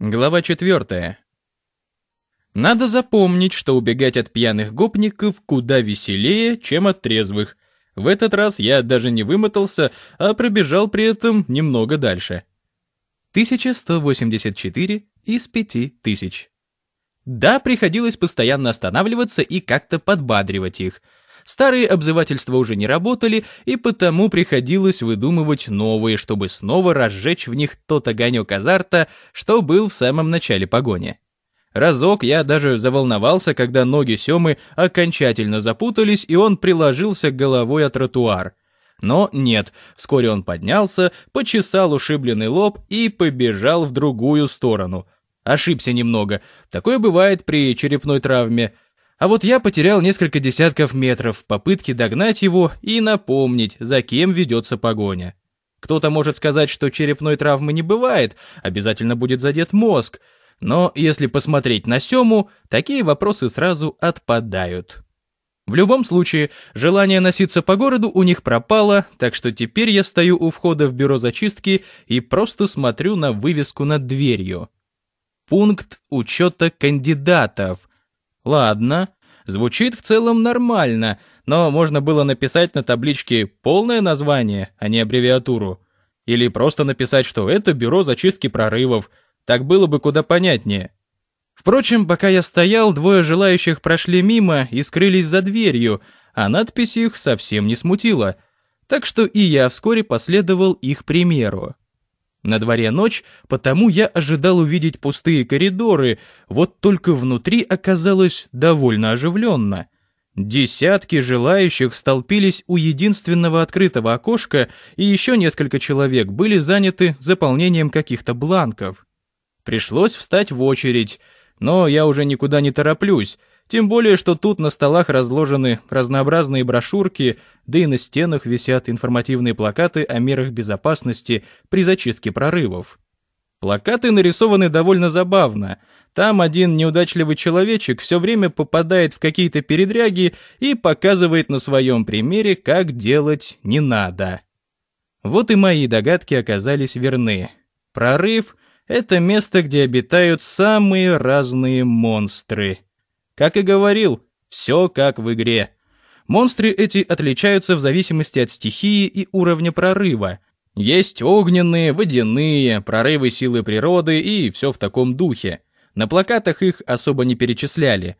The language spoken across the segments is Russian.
Глава 4. Надо запомнить, что убегать от пьяных гопников куда веселее, чем от трезвых. В этот раз я даже не вымотался, а пробежал при этом немного дальше. 1184 из 5000. Да, приходилось постоянно останавливаться и как-то подбадривать их — Старые обзывательства уже не работали, и потому приходилось выдумывать новые, чтобы снова разжечь в них тот огонек азарта, что был в самом начале погони. Разок я даже заволновался, когда ноги Семы окончательно запутались, и он приложился головой о тротуар. Но нет, вскоре он поднялся, почесал ушибленный лоб и побежал в другую сторону. Ошибся немного. Такое бывает при черепной травме – а вот я потерял несколько десятков метров в попытке догнать его и напомнить, за кем ведется погоня. Кто-то может сказать, что черепной травмы не бывает, обязательно будет задет мозг. Но если посмотреть на Сему, такие вопросы сразу отпадают. В любом случае, желание носиться по городу у них пропало, так что теперь я стою у входа в бюро зачистки и просто смотрю на вывеску над дверью. Пункт учета кандидатов. Ладно, звучит в целом нормально, но можно было написать на табличке полное название, а не аббревиатуру. Или просто написать, что это бюро зачистки прорывов. Так было бы куда понятнее. Впрочем, пока я стоял, двое желающих прошли мимо и скрылись за дверью, а надпись их совсем не смутила. Так что и я вскоре последовал их примеру. На дворе ночь, потому я ожидал увидеть пустые коридоры, вот только внутри оказалось довольно оживленно. Десятки желающих столпились у единственного открытого окошка, и еще несколько человек были заняты заполнением каких-то бланков. Пришлось встать в очередь, но я уже никуда не тороплюсь, тем более, что тут на столах разложены разнообразные брошюрки, да и на стенах висят информативные плакаты о мерах безопасности при зачистке прорывов. Плакаты нарисованы довольно забавно. Там один неудачливый человечек все время попадает в какие-то передряги и показывает на своем примере, как делать не надо. Вот и мои догадки оказались верны. Прорыв — это место, где обитают самые разные монстры — как и говорил, все как в игре. Монстры эти отличаются в зависимости от стихии и уровня прорыва. Есть огненные, водяные, прорывы силы природы и все в таком духе. На плакатах их особо не перечисляли.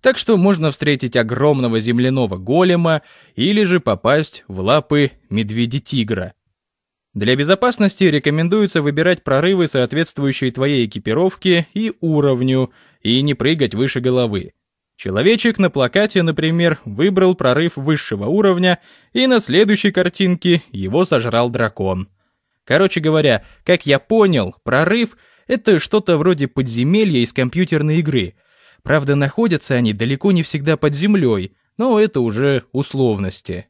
Так что можно встретить огромного земляного голема или же попасть в лапы медведя-тигра. Для безопасности рекомендуется выбирать прорывы, соответствующие твоей экипировке и уровню, и не прыгать выше головы. Человечек на плакате, например, выбрал прорыв высшего уровня, и на следующей картинке его сожрал дракон. Короче говоря, как я понял, прорыв — это что-то вроде подземелья из компьютерной игры. Правда, находятся они далеко не всегда под землей, но это уже условности.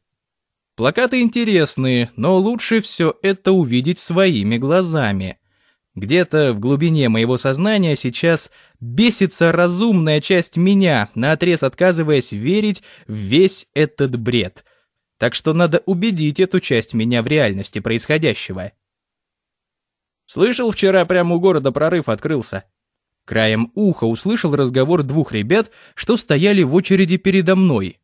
Плакаты интересные, но лучше все это увидеть своими глазами — где-то в глубине моего сознания сейчас бесится разумная часть меня, наотрез отказываясь верить в весь этот бред. Так что надо убедить эту часть меня в реальности происходящего. Слышал, вчера прямо у города прорыв открылся. Краем уха услышал разговор двух ребят, что стояли в очереди передо мной.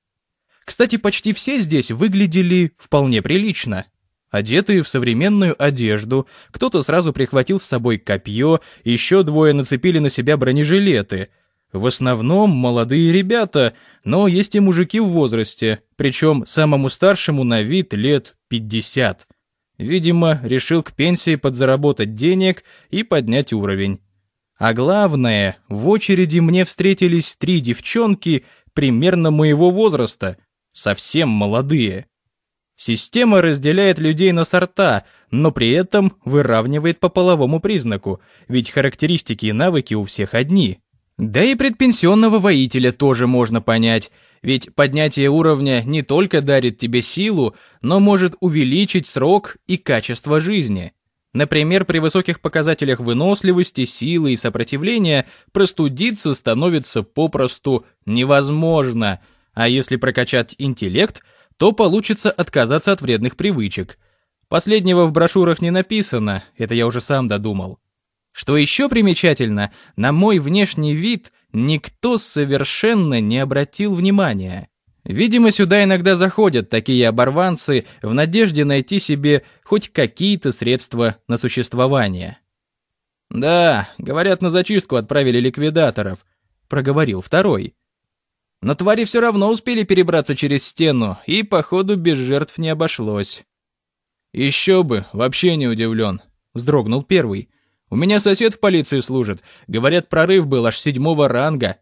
Кстати, почти все здесь выглядели вполне прилично одетые в современную одежду, кто-то сразу прихватил с собой копье, еще двое нацепили на себя бронежилеты. В основном молодые ребята, но есть и мужики в возрасте, причем самому старшему на вид лет 50. Видимо, решил к пенсии подзаработать денег и поднять уровень. А главное, в очереди мне встретились три девчонки примерно моего возраста, совсем молодые. Система разделяет людей на сорта, но при этом выравнивает по половому признаку, ведь характеристики и навыки у всех одни. Да и предпенсионного воителя тоже можно понять, ведь поднятие уровня не только дарит тебе силу, но может увеличить срок и качество жизни. Например, при высоких показателях выносливости, силы и сопротивления простудиться становится попросту невозможно, а если прокачать интеллект – то получится отказаться от вредных привычек. Последнего в брошюрах не написано, это я уже сам додумал. Что еще примечательно, на мой внешний вид никто совершенно не обратил внимания. Видимо, сюда иногда заходят такие оборванцы в надежде найти себе хоть какие-то средства на существование. «Да, говорят, на зачистку отправили ликвидаторов», — проговорил второй. Но твари все равно успели перебраться через стену, и, походу, без жертв не обошлось. «Еще бы, вообще не удивлен», — вздрогнул первый. «У меня сосед в полиции служит. Говорят, прорыв был аж седьмого ранга».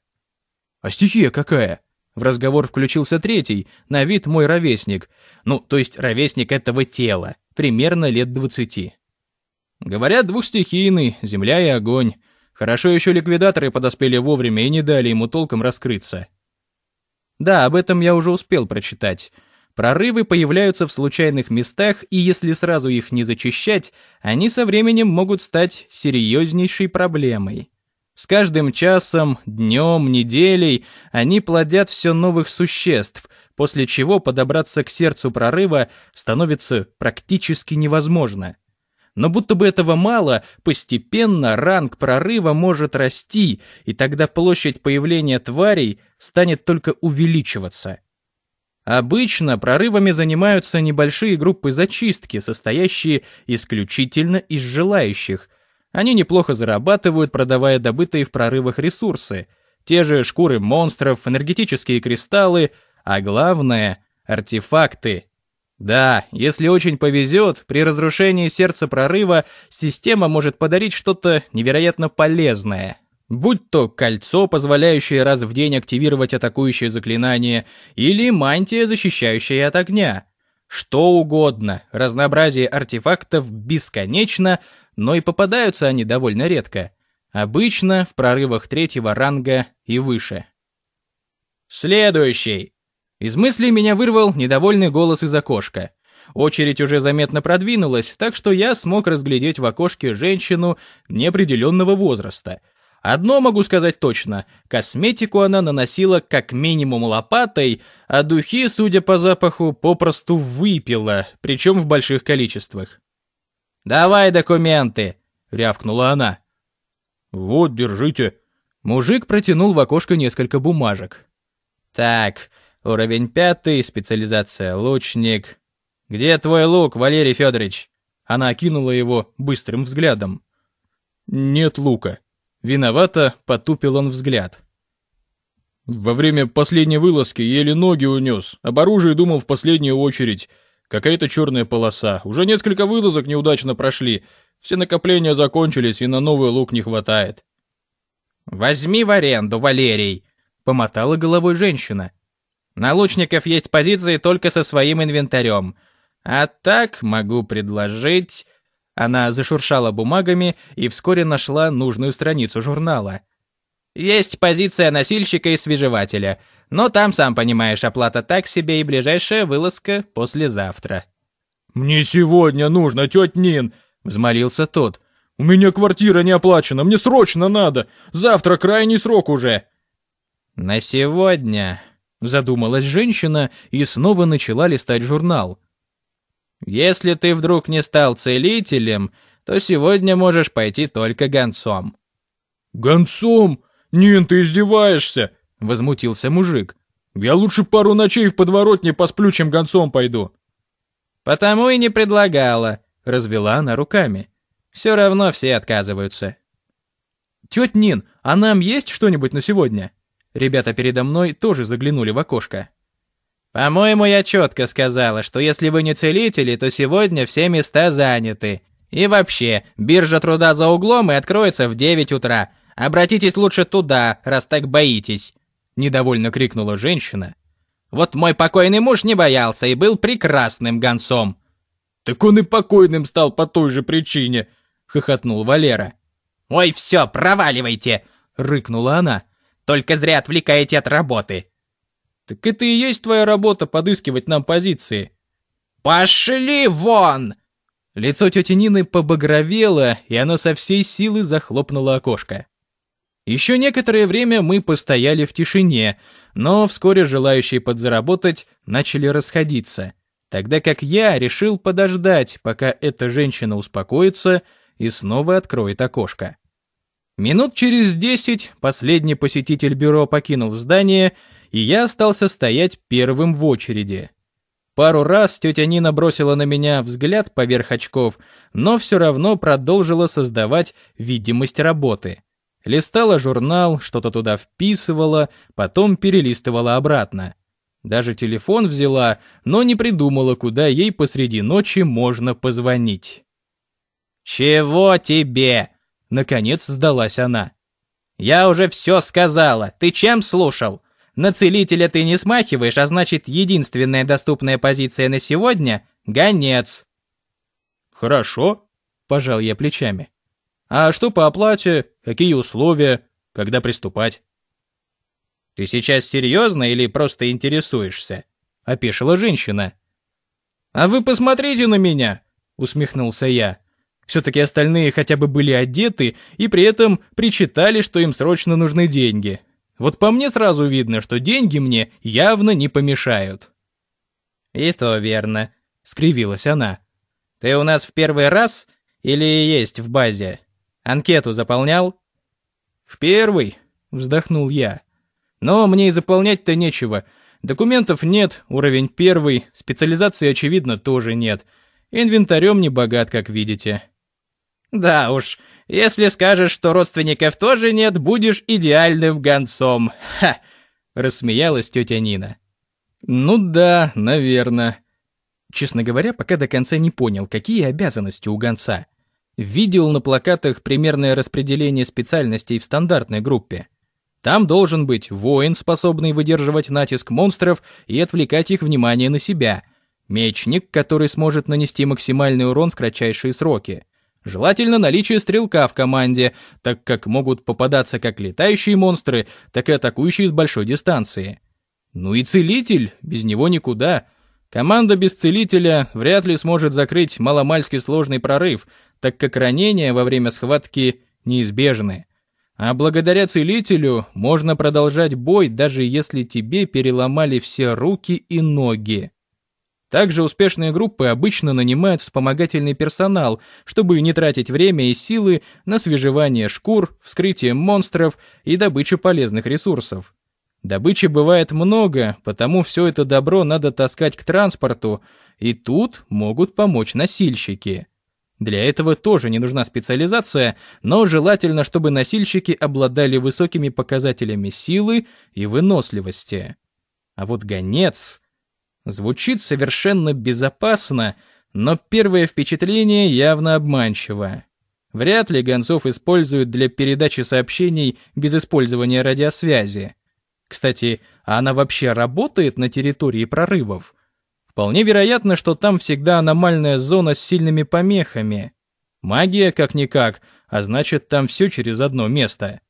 «А стихия какая?» В разговор включился третий, на вид мой ровесник. Ну, то есть ровесник этого тела, примерно лет двадцати. Говорят, двухстихийный, земля и огонь. Хорошо еще ликвидаторы подоспели вовремя и не дали ему толком раскрыться. Да, об этом я уже успел прочитать. Прорывы появляются в случайных местах, и если сразу их не зачищать, они со временем могут стать серьезнейшей проблемой. С каждым часом, днем, неделей они плодят все новых существ, после чего подобраться к сердцу прорыва становится практически невозможно. Но будто бы этого мало, постепенно ранг прорыва может расти, и тогда площадь появления тварей станет только увеличиваться. Обычно прорывами занимаются небольшие группы зачистки, состоящие исключительно из желающих, они неплохо зарабатывают, продавая добытые в прорывах ресурсы. Те же шкуры монстров, энергетические кристаллы, а главное — артефакты. Да, если очень повезет, при разрушении сердца прорыва система может подарить что-то невероятно полезное. Будь то кольцо, позволяющее раз в день активировать атакующее заклинание, или мантия, защищающая от огня. Что угодно, разнообразие артефактов бесконечно, но и попадаются они довольно редко. Обычно в прорывах третьего ранга и выше. «Следующий!» Из мыслей меня вырвал недовольный голос из окошка. Очередь уже заметно продвинулась, так что я смог разглядеть в окошке женщину неопределенного возраста. Одно могу сказать точно, косметику она наносила как минимум лопатой, а духи, судя по запаху, попросту выпила, причем в больших количествах. «Давай документы!» — рявкнула она. «Вот, держите». Мужик протянул в окошко несколько бумажек. «Так, уровень пятый, специализация лучник. Где твой лук, Валерий Федорович?» Она окинула его быстрым взглядом. «Нет лука». Виновато потупил он взгляд. «Во время последней вылазки еле ноги унес. Об оружии думал в последнюю очередь. Какая-то черная полоса. Уже несколько вылазок неудачно прошли. Все накопления закончились, и на новый лук не хватает. «Возьми в аренду, Валерий!» — помотала головой женщина. «На лучников есть позиции только со своим инвентарем. А так могу предложить...» Она зашуршала бумагами и вскоре нашла нужную страницу журнала. «Есть позиция носильщика и свежевателя. Но там, сам понимаешь, оплата так себе и ближайшая вылазка послезавтра». «Мне сегодня нужно, тетя Нин!» — взмолился тот. «У меня квартира не оплачена, мне срочно надо! Завтра крайний срок уже!» «На сегодня...» — задумалась женщина и снова начала листать журнал. «Если ты вдруг не стал целителем, то сегодня можешь пойти только гонцом». «Гонцом? Нин, ты издеваешься!» — возмутился мужик. «Я лучше пару ночей в подворотне посплю, чем гонцом пойду». «Потому и не предлагала», — развела она руками. «Все равно все отказываются». «Тетя Нин, а нам есть что-нибудь на сегодня?» Ребята передо мной тоже заглянули в окошко. «По-моему, я четко сказала, что если вы не целители, то сегодня все места заняты. И вообще, биржа труда за углом и откроется в 9 утра. Обратитесь лучше туда, раз так боитесь». Недовольно крикнула женщина. «Вот мой покойный муж не боялся и был прекрасным гонцом». «Так он и покойным стал по той же причине», — хохотнул Валера. «Ой, все, проваливайте!» — рыкнула она. «Только зря отвлекаете от работы». «Так это и есть твоя работа подыскивать нам позиции». «Пошли вон!» Лицо тети Нины побагровело, и она со всей силы захлопнула окошко. Еще некоторое время мы постояли в тишине, но вскоре желающие подзаработать начали расходиться, тогда как я решил подождать, пока эта женщина успокоится, и снова откроет окошко. Минут через десять последний посетитель бюро покинул здание, и я остался стоять первым в очереди. Пару раз тетя Нина бросила на меня взгляд поверх очков, но все равно продолжила создавать видимость работы. Листала журнал, что-то туда вписывала, потом перелистывала обратно. Даже телефон взяла, но не придумала, куда ей посреди ночи можно позвонить. «Чего тебе?» — наконец сдалась она. «Я уже все сказала. Ты чем слушал? На целителя ты не смахиваешь, а значит, единственная доступная позиция на сегодня — гонец». «Хорошо», — пожал я плечами. «А что по оплате? Какие условия? Когда приступать?» «Ты сейчас серьезно или просто интересуешься?» — опешила женщина. «А вы посмотрите на меня!» — усмехнулся я. Все-таки остальные хотя бы были одеты и при этом причитали, что им срочно нужны деньги. Вот по мне сразу видно, что деньги мне явно не помешают. «И то верно», — скривилась она. «Ты у нас в первый раз или есть в базе? Анкету заполнял?» «В первый», — вздохнул я. «Но мне и заполнять-то нечего. Документов нет, уровень первый, специализации, очевидно, тоже нет. Инвентарем не богат, как видите». «Да уж, если скажешь, что родственников тоже нет, будешь идеальным гонцом. Ха!» — рассмеялась тетя Нина. «Ну да, наверное». Честно говоря, пока до конца не понял, какие обязанности у гонца. Видел на плакатах примерное распределение специальностей в стандартной группе. Там должен быть воин, способный выдерживать натиск монстров и отвлекать их внимание на себя, мечник, который сможет нанести максимальный урон в кратчайшие сроки, Желательно наличие стрелка в команде, так как могут попадаться как летающие монстры, так и атакующие с большой дистанции. Ну и целитель, без него никуда. Команда без целителя вряд ли сможет закрыть маломальски сложный прорыв, так как ранения во время схватки неизбежны. А благодаря целителю можно продолжать бой, даже если тебе переломали все руки и ноги. Также успешные группы обычно нанимают вспомогательный персонал, чтобы не тратить время и силы на свежевание шкур, вскрытие монстров и добычу полезных ресурсов. Добычи бывает много, потому все это добро надо таскать к транспорту, и тут могут помочь носильщики. Для этого тоже не нужна специализация, но желательно, чтобы носильщики обладали высокими показателями силы и выносливости. А вот гонец Звучит совершенно безопасно, но первое впечатление явно обманчиво. Вряд ли гонцов используют для передачи сообщений без использования радиосвязи. Кстати, а она вообще работает на территории прорывов? Вполне вероятно, что там всегда аномальная зона с сильными помехами. Магия как-никак, а значит там все через одно место.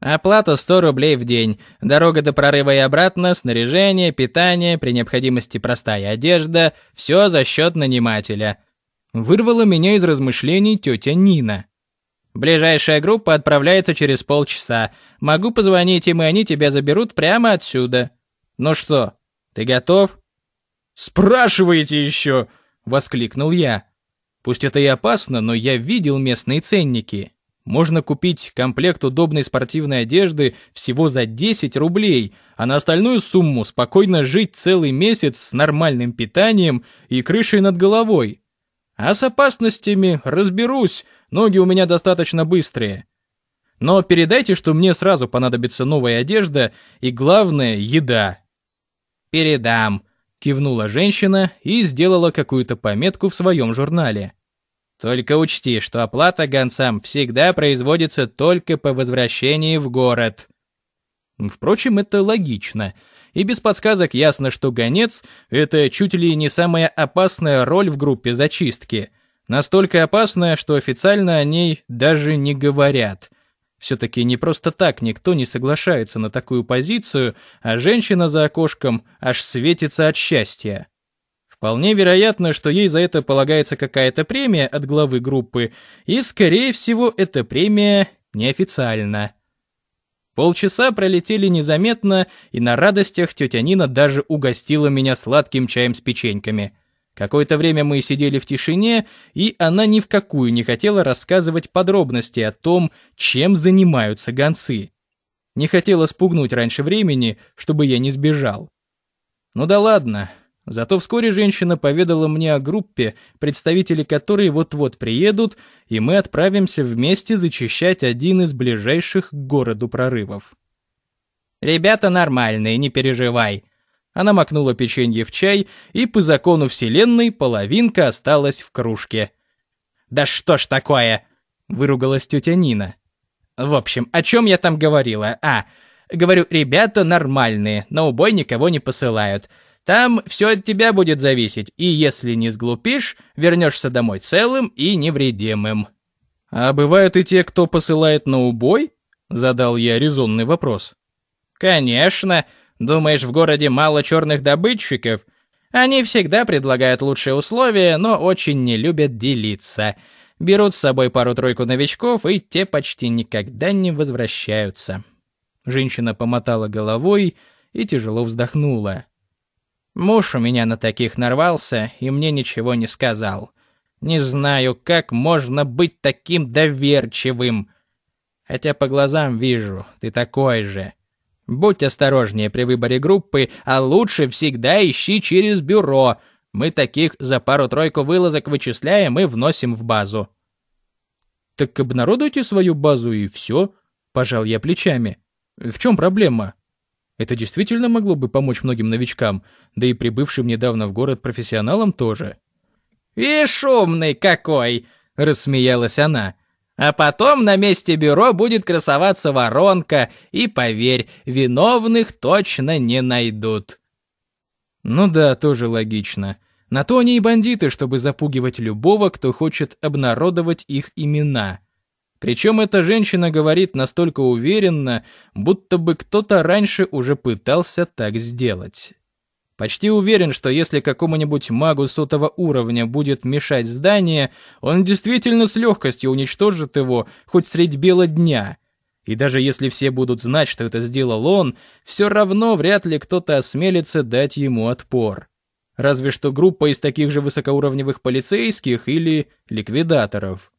Оплата 100 рублей в день. Дорога до прорыва и обратно, снаряжение, питание, при необходимости простая одежда. Все за счет нанимателя. Вырвала меня из размышлений тетя Нина. Ближайшая группа отправляется через полчаса. Могу позвонить им, и они тебя заберут прямо отсюда. Ну что, ты готов? Спрашиваете еще! Воскликнул я. Пусть это и опасно, но я видел местные ценники. Можно купить комплект удобной спортивной одежды всего за 10 рублей, а на остальную сумму спокойно жить целый месяц с нормальным питанием и крышей над головой. А с опасностями разберусь, ноги у меня достаточно быстрые. Но передайте, что мне сразу понадобится новая одежда и, главное, еда. «Передам», — кивнула женщина и сделала какую-то пометку в своем журнале. Только учти, что оплата гонцам всегда производится только по возвращении в город. Впрочем, это логично. И без подсказок ясно, что гонец — это чуть ли не самая опасная роль в группе зачистки. Настолько опасная, что официально о ней даже не говорят. Все-таки не просто так никто не соглашается на такую позицию, а женщина за окошком аж светится от счастья. Вполне вероятно, что ей за это полагается какая-то премия от главы группы, и, скорее всего, эта премия неофициальна. Полчаса пролетели незаметно, и на радостях тетя Нина даже угостила меня сладким чаем с печеньками. Какое-то время мы сидели в тишине, и она ни в какую не хотела рассказывать подробности о том, чем занимаются гонцы. Не хотела спугнуть раньше времени, чтобы я не сбежал. Ну да ладно. Зато вскоре женщина поведала мне о группе, представители которой вот-вот приедут, и мы отправимся вместе зачищать один из ближайших к городу прорывов. «Ребята нормальные, не переживай», она макнула печенье в чай, и по закону вселенной половинка осталась в кружке. «Да что ж такое!» — выругалась тетя Нина. «В общем, о чем я там говорила? А, говорю, ребята нормальные, на убой никого не посылают. Там все от тебя будет зависеть, и если не сглупишь, вернешься домой целым и невредимым». «А бывают и те, кто посылает на убой?» — задал я резонный вопрос. «Конечно. Думаешь, в городе мало черных добытчиков? Они всегда предлагают лучшие условия, но очень не любят делиться. Берут с собой пару-тройку новичков, и те почти никогда не возвращаются. Женщина помотала головой и тяжело вздохнула. Муж у меня на таких нарвался и мне ничего не сказал. Не знаю, как можно быть таким доверчивым. Хотя по глазам вижу, ты такой же. Будь осторожнее при выборе группы, а лучше всегда ищи через бюро. Мы таких за пару-тройку вылазок вычисляем и вносим в базу. Так обнародуйте свою базу и все, пожал я плечами. В чем проблема? Это действительно могло бы помочь многим новичкам, да и прибывшим недавно в город профессионалам тоже. «И шумный какой!» — рассмеялась она. А потом на месте бюро будет красоваться воронка, и, поверь, виновных точно не найдут. Ну да, тоже логично. На то они и бандиты, чтобы запугивать любого, кто хочет обнародовать их имена. Причем эта женщина говорит настолько уверенно, будто бы кто-то раньше уже пытался так сделать. Почти уверен, что если какому-нибудь магу сотого уровня будет мешать здание, он действительно с легкостью уничтожит его хоть средь бела дня. И даже если все будут знать, что это сделал он, все равно вряд ли кто-то осмелится дать ему отпор. Разве что группа из таких же высокоуровневых полицейских или ликвидаторов.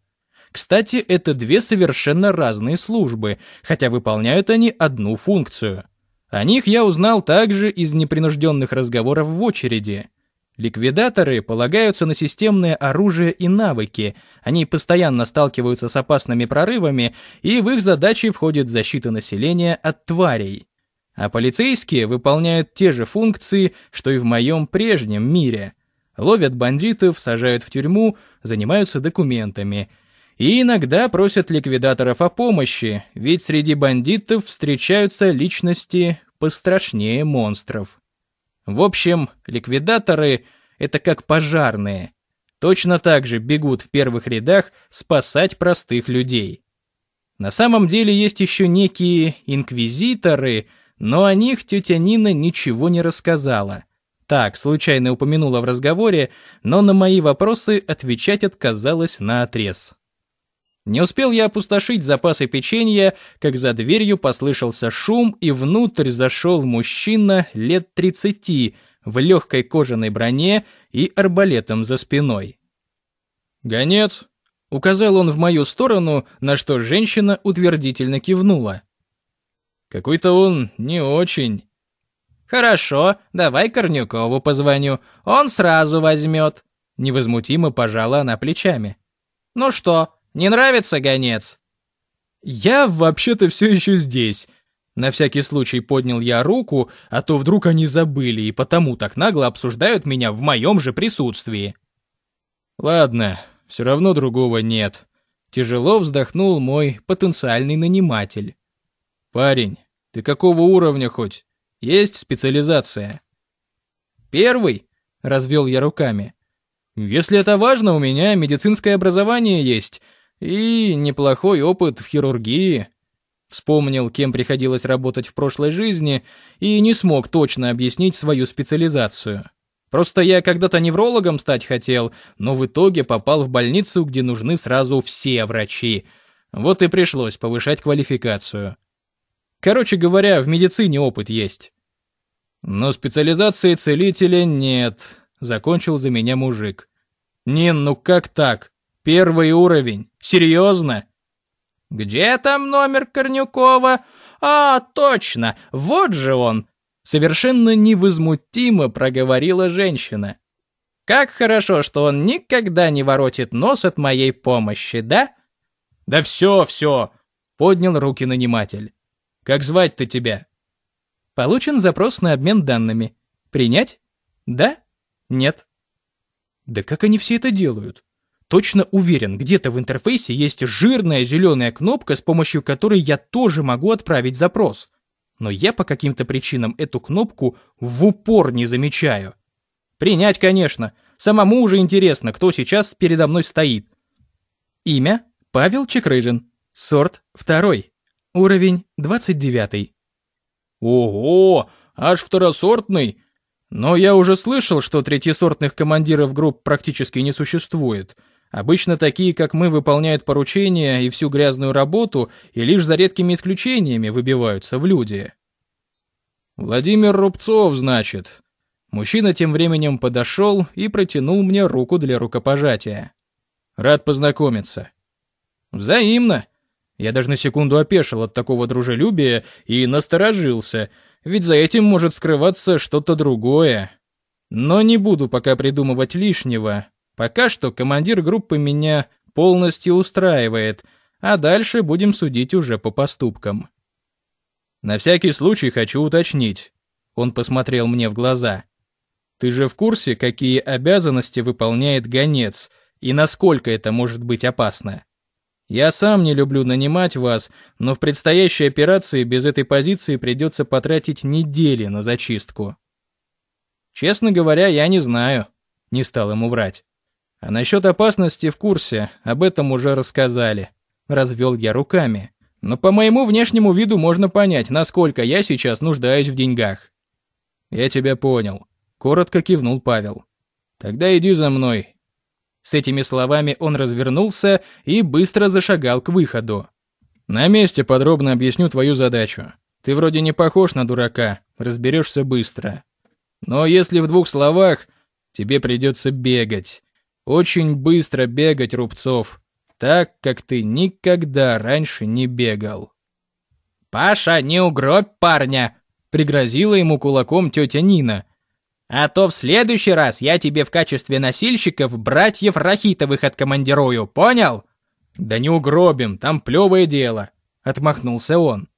Кстати, это две совершенно разные службы, хотя выполняют они одну функцию — о них я узнал также из непринужденных разговоров в очереди. Ликвидаторы полагаются на системное оружие и навыки, они постоянно сталкиваются с опасными прорывами, и в их задачи входит защита населения от тварей. А полицейские выполняют те же функции, что и в моем прежнем мире. Ловят бандитов, сажают в тюрьму, занимаются документами – и иногда просят ликвидаторов о помощи, ведь среди бандитов встречаются личности пострашнее монстров. В общем, ликвидаторы — это как пожарные. Точно так же бегут в первых рядах спасать простых людей. На самом деле есть еще некие инквизиторы, но о них тетя Нина ничего не рассказала. Так, случайно упомянула в разговоре, но на мои вопросы отвечать отказалась на отрез. Не успел я опустошить запасы печенья, как за дверью послышался шум, и внутрь зашел мужчина лет тридцати в легкой кожаной броне и арбалетом за спиной. «Гонец!» — указал он в мою сторону, на что женщина утвердительно кивнула. «Какой-то он не очень». «Хорошо, давай Корнюкову позвоню, он сразу возьмет», — невозмутимо пожала она плечами. «Ну что, не нравится, гонец?» «Я вообще-то все еще здесь». На всякий случай поднял я руку, а то вдруг они забыли и потому так нагло обсуждают меня в моем же присутствии. Ладно, все равно другого нет. Тяжело вздохнул мой потенциальный наниматель. Парень, ты какого уровня хоть? Есть специализация? Первый, развел я руками. Если это важно, у меня медицинское образование есть — и неплохой опыт в хирургии. Вспомнил, кем приходилось работать в прошлой жизни, и не смог точно объяснить свою специализацию. Просто я когда-то неврологом стать хотел, но в итоге попал в больницу, где нужны сразу все врачи. Вот и пришлось повышать квалификацию. Короче говоря, в медицине опыт есть. Но специализации целителя нет, закончил за меня мужик. «Нин, ну как так? Первый уровень? Серьезно?» «Где там номер Корнюкова? А, точно, вот же он!» Совершенно невозмутимо проговорила женщина. «Как хорошо, что он никогда не воротит нос от моей помощи, да?» «Да все, все!» — поднял руки наниматель. «Как звать-то тебя?» «Получен запрос на обмен данными. Принять? Да? Нет?» «Да как они все это делают?» Точно уверен, где-то в интерфейсе есть жирная зеленая кнопка, с помощью которой я тоже могу отправить запрос. Но я по каким-то причинам эту кнопку в упор не замечаю. Принять, конечно. Самому уже интересно, кто сейчас передо мной стоит. Имя – Павел Чекрыжин. Сорт – второй. Уровень – 29. Ого, аж второсортный. Но я уже слышал, что третьесортных командиров групп практически не существует – Обычно такие, как мы, выполняют поручения и всю грязную работу, и лишь за редкими исключениями выбиваются в люди. Владимир Рубцов, значит. Мужчина тем временем подошел и протянул мне руку для рукопожатия. Рад познакомиться. Взаимно. Я даже на секунду опешил от такого дружелюбия и насторожился, ведь за этим может скрываться что-то другое. Но не буду пока придумывать лишнего, Пока что командир группы меня полностью устраивает, а дальше будем судить уже по поступкам. На всякий случай хочу уточнить. Он посмотрел мне в глаза. Ты же в курсе, какие обязанности выполняет гонец и насколько это может быть опасно? Я сам не люблю нанимать вас, но в предстоящей операции без этой позиции придется потратить недели на зачистку. Честно говоря, я не знаю. Не стал ему врать. А насчет опасности в курсе, об этом уже рассказали. Развел я руками. Но по моему внешнему виду можно понять, насколько я сейчас нуждаюсь в деньгах. Я тебя понял. Коротко кивнул Павел. Тогда иди за мной. С этими словами он развернулся и быстро зашагал к выходу. На месте подробно объясню твою задачу. Ты вроде не похож на дурака, разберешься быстро. Но если в двух словах, тебе придется бегать. Очень быстро бегать, Рубцов, так, как ты никогда раньше не бегал. «Паша, не угробь парня!» — пригрозила ему кулаком тетя Нина. «А то в следующий раз я тебе в качестве носильщиков братьев Рахитовых откомандирую, понял?» «Да не угробим, там плевое дело», — отмахнулся он.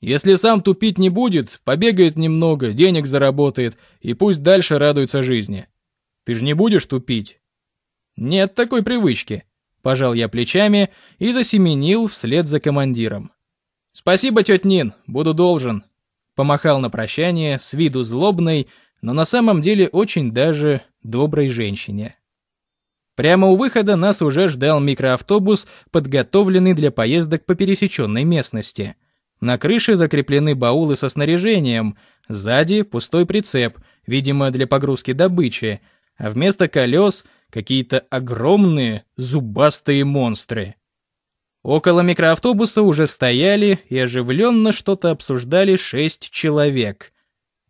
«Если сам тупить не будет, побегает немного, денег заработает, и пусть дальше радуется жизни. Ты же не будешь тупить?» Нет такой привычки. Пожал я плечами и засеменил вслед за командиром. Спасибо, тетя Нин, буду должен. Помахал на прощание с виду злобной, но на самом деле очень даже доброй женщине. Прямо у выхода нас уже ждал микроавтобус, подготовленный для поездок по пересеченной местности. На крыше закреплены баулы со снаряжением, сзади пустой прицеп, видимо, для погрузки добычи, а вместо колес какие-то огромные зубастые монстры. Около микроавтобуса уже стояли и оживленно что-то обсуждали шесть человек.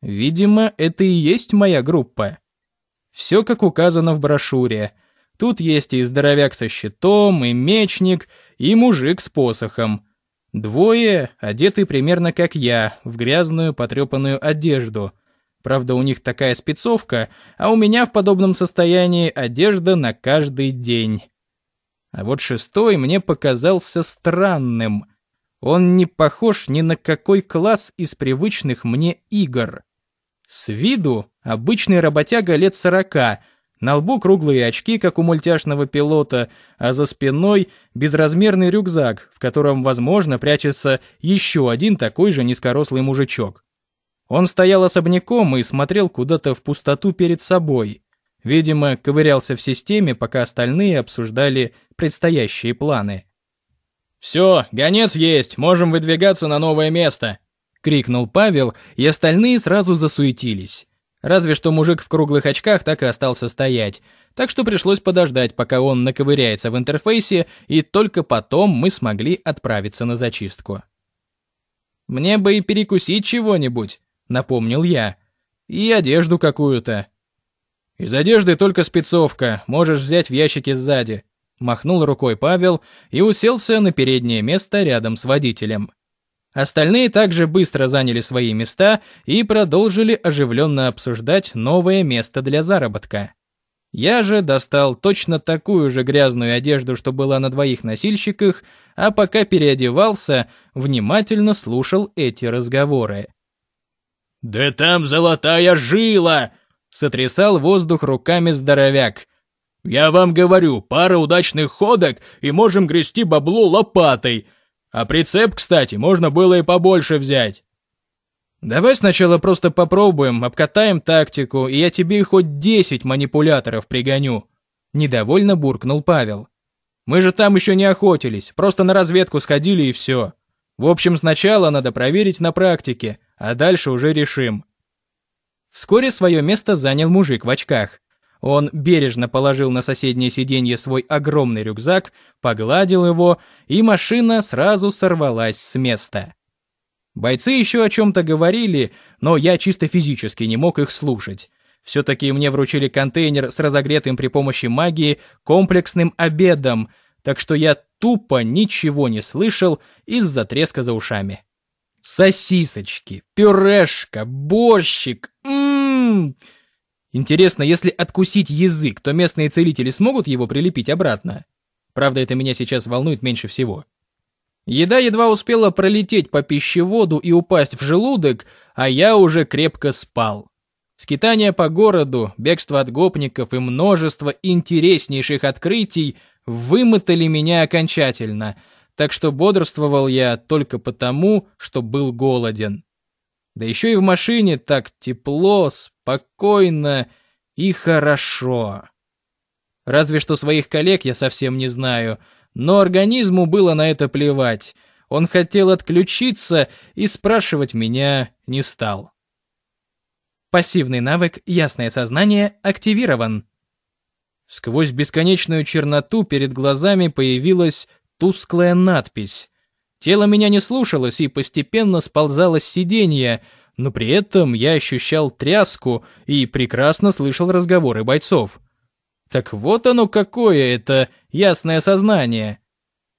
Видимо, это и есть моя группа. Все как указано в брошюре. Тут есть и здоровяк со щитом, и мечник, и мужик с посохом. Двое одеты примерно как я, в грязную потрепанную одежду — Правда, у них такая спецовка, а у меня в подобном состоянии одежда на каждый день. А вот шестой мне показался странным. Он не похож ни на какой класс из привычных мне игр. С виду обычный работяга лет сорока, на лбу круглые очки, как у мультяшного пилота, а за спиной безразмерный рюкзак, в котором, возможно, прячется еще один такой же низкорослый мужичок. Он стоял особняком и смотрел куда-то в пустоту перед собой. Видимо, ковырялся в системе, пока остальные обсуждали предстоящие планы. «Все, гонец есть, можем выдвигаться на новое место!» — крикнул Павел, и остальные сразу засуетились. Разве что мужик в круглых очках так и остался стоять, так что пришлось подождать, пока он наковыряется в интерфейсе, и только потом мы смогли отправиться на зачистку. «Мне бы и перекусить чего-нибудь», — напомнил я. «И одежду какую-то». Из одежды только спецовка, можешь взять в ящике сзади. Махнул рукой Павел и уселся на переднее место рядом с водителем. Остальные также быстро заняли свои места и продолжили оживленно обсуждать новое место для заработка. Я же достал точно такую же грязную одежду, что была на двоих носильщиках, а пока переодевался, внимательно слушал эти разговоры. «Да там золотая жила!» — сотрясал воздух руками здоровяк. «Я вам говорю, пара удачных ходок, и можем грести бабло лопатой. А прицеп, кстати, можно было и побольше взять». «Давай сначала просто попробуем, обкатаем тактику, и я тебе хоть десять манипуляторов пригоню», — недовольно буркнул Павел. «Мы же там еще не охотились, просто на разведку сходили и все. В общем, сначала надо проверить на практике, а дальше уже решим». Вскоре свое место занял мужик в очках. Он бережно положил на соседнее сиденье свой огромный рюкзак, погладил его, и машина сразу сорвалась с места. Бойцы еще о чем-то говорили, но я чисто физически не мог их слушать. Все-таки мне вручили контейнер с разогретым при помощи магии комплексным обедом, так что я тупо ничего не слышал из-за треска за ушами. Сосисочки, пюрешка, борщик. Ммм... Интересно, если откусить язык, то местные целители смогут его прилепить обратно? Правда, это меня сейчас волнует меньше всего. Еда едва успела пролететь по пищеводу и упасть в желудок, а я уже крепко спал. Скитания по городу, бегство от гопников и множество интереснейших открытий вымотали меня окончательно, так что бодрствовал я только потому, что был голоден. Да еще и в машине так тепло, спокойно и хорошо. Разве что своих коллег я совсем не знаю, но организму было на это плевать. Он хотел отключиться и спрашивать меня не стал. Пассивный навык «Ясное сознание» активирован. Сквозь бесконечную черноту перед глазами появилась тусклая надпись. Тело меня не слушалось и постепенно сползало с сиденья, но при этом я ощущал тряску и прекрасно слышал разговоры бойцов. Так вот оно какое это ясное сознание.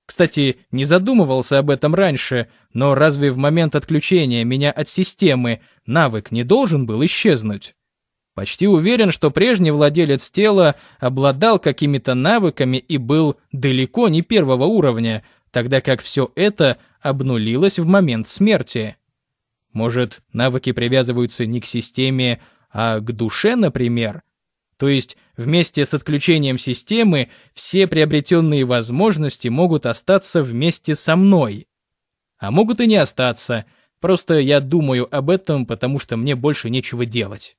Кстати, не задумывался об этом раньше, но разве в момент отключения меня от системы навык не должен был исчезнуть? Почти уверен, что прежний владелец тела обладал какими-то навыками и был далеко не первого уровня — тогда как все это обнулилось в момент смерти. Может, навыки привязываются не к системе, а к душе, например? То есть вместе с отключением системы все приобретенные возможности могут остаться вместе со мной. А могут и не остаться, просто я думаю об этом, потому что мне больше нечего делать.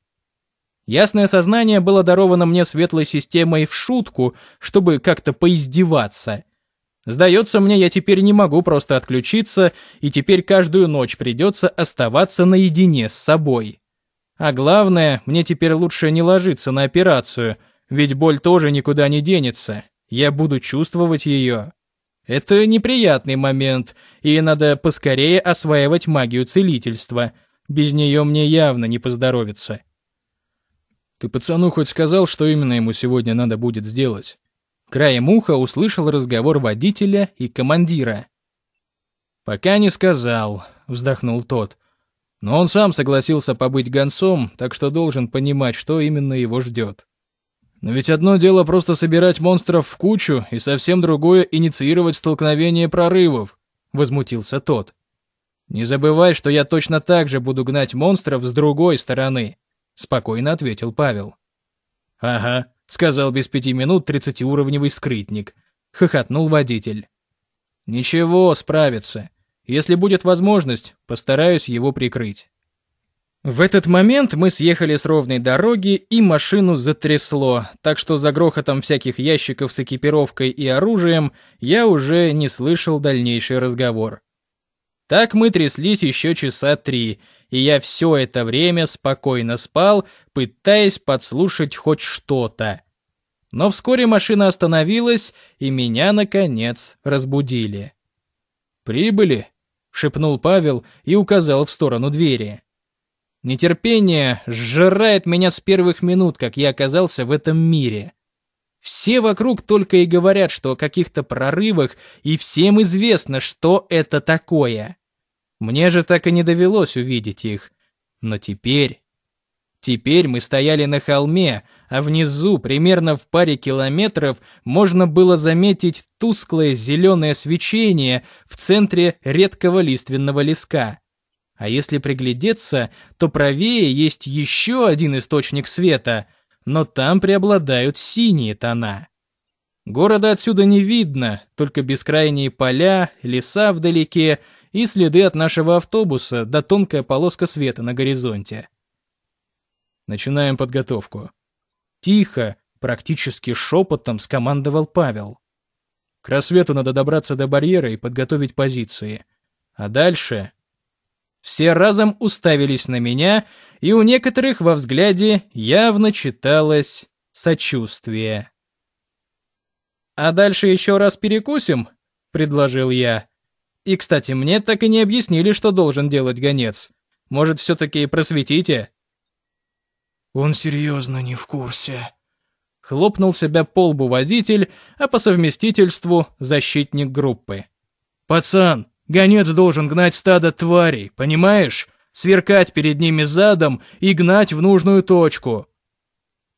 Ясное сознание было даровано мне светлой системой в шутку, чтобы как-то поиздеваться. Сдается мне, я теперь не могу просто отключиться, и теперь каждую ночь придется оставаться наедине с собой. А главное, мне теперь лучше не ложиться на операцию, ведь боль тоже никуда не денется. Я буду чувствовать ее. Это неприятный момент, и надо поскорее осваивать магию целительства. Без нее мне явно не поздоровится. Ты пацану хоть сказал, что именно ему сегодня надо будет сделать? Краем уха услышал разговор водителя и командира. «Пока не сказал», — вздохнул тот. «Но он сам согласился побыть гонцом, так что должен понимать, что именно его ждет. Но ведь одно дело просто собирать монстров в кучу, и совсем другое — инициировать столкновение прорывов», — возмутился тот. «Не забывай, что я точно так же буду гнать монстров с другой стороны», — спокойно ответил Павел. «Ага», сказал без пяти минут тридцатиуровневый скрытник. Хохотнул водитель. Ничего, справится. Если будет возможность, постараюсь его прикрыть. В этот момент мы съехали с ровной дороги, и машину затрясло, так что за грохотом всяких ящиков с экипировкой и оружием я уже не слышал дальнейший разговор. Так мы тряслись еще часа три, и я все это время спокойно спал, пытаясь подслушать хоть что-то. Но вскоре машина остановилась, и меня, наконец, разбудили. «Прибыли?» — шепнул Павел и указал в сторону двери. Нетерпение сжирает меня с первых минут, как я оказался в этом мире. Все вокруг только и говорят, что о каких-то прорывах, и всем известно, что это такое. Мне же так и не довелось увидеть их. Но теперь... Теперь мы стояли на холме, а внизу, примерно в паре километров, можно было заметить тусклое зеленое свечение в центре редкого лиственного леска. А если приглядеться, то правее есть еще один источник света — но там преобладают синие тона. Города отсюда не видно, только бескрайние поля, леса вдалеке и следы от нашего автобуса да тонкая полоска света на горизонте. Начинаем подготовку. Тихо, практически шепотом скомандовал Павел. К рассвету надо добраться до барьера и подготовить позиции. А дальше все разом уставились на меня, и у некоторых во взгляде явно читалось сочувствие. «А дальше еще раз перекусим?» — предложил я. «И, кстати, мне так и не объяснили, что должен делать гонец. Может, все-таки просветите?» «Он серьезно не в курсе», — хлопнул себя по лбу водитель, а по совместительству защитник группы. «Пацан, Гонец должен гнать стадо тварей, понимаешь? Сверкать перед ними задом и гнать в нужную точку.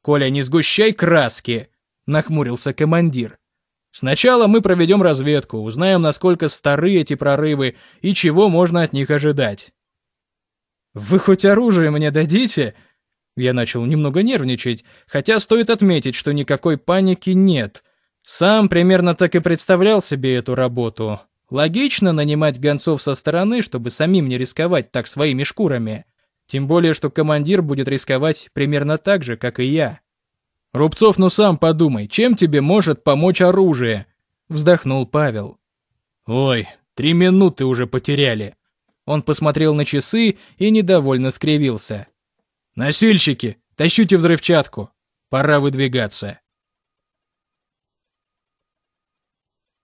«Коля, не сгущай краски!» — нахмурился командир. «Сначала мы проведем разведку, узнаем, насколько стары эти прорывы и чего можно от них ожидать». «Вы хоть оружие мне дадите?» Я начал немного нервничать, хотя стоит отметить, что никакой паники нет. Сам примерно так и представлял себе эту работу. Логично нанимать гонцов со стороны, чтобы самим не рисковать так своими шкурами. Тем более, что командир будет рисковать примерно так же, как и я. «Рубцов, ну сам подумай, чем тебе может помочь оружие?» Вздохнул Павел. «Ой, три минуты уже потеряли». Он посмотрел на часы и недовольно скривился. «Носильщики, тащите взрывчатку. Пора выдвигаться».